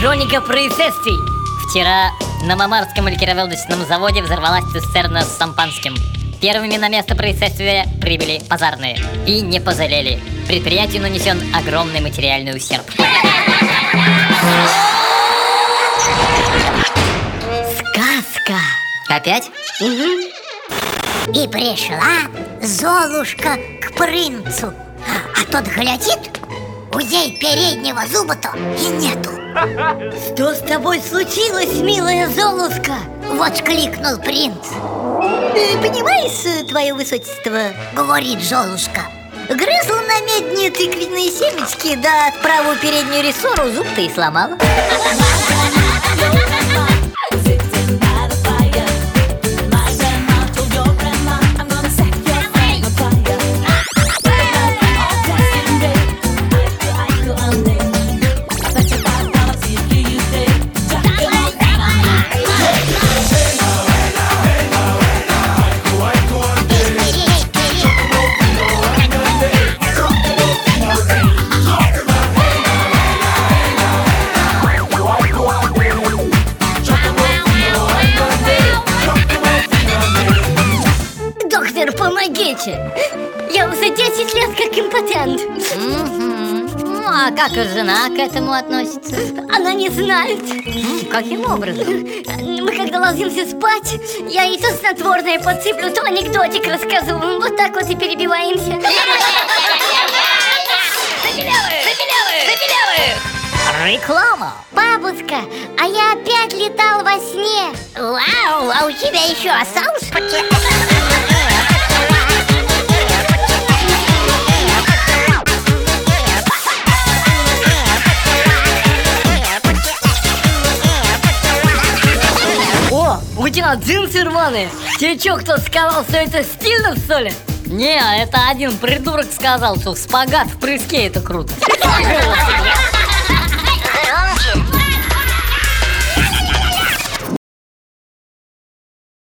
Хроника происшествий. Вчера на Мамарском ликероводочном заводе взорвалась цистерна с шампанским. Первыми на место происшествия прибыли пожарные и не пожалели. Предприятию нанесен огромный материальный ущерб. Сказка. Опять? И пришла Золушка к принцу А тот глядит, у ей переднего зуба-то и нету Что с тобой случилось, милая Золушка? Вот кликнул принц Понимаешь, твое высочество, Говорит Золушка грызла на медне тыквенные семечки, да правую переднюю рессору зуб-то и сломала. Помогите! Я уже 10 лет как импотент. Ну а как жена к этому относится? Она не знает. Каким образом? Мы когда ложимся спать, я ей то снотворное подсыплю, то анекдотик расскажу. Вот так вот и перебиваемся. Реклама! Бабушка, а я опять летал во сне Вау, а у тебя еще осталось у тебя джинсы рваные. Тебе что, кто сказал, что это стильно, что ли? Не, это один придурок сказал, что спагат в прыске это круто.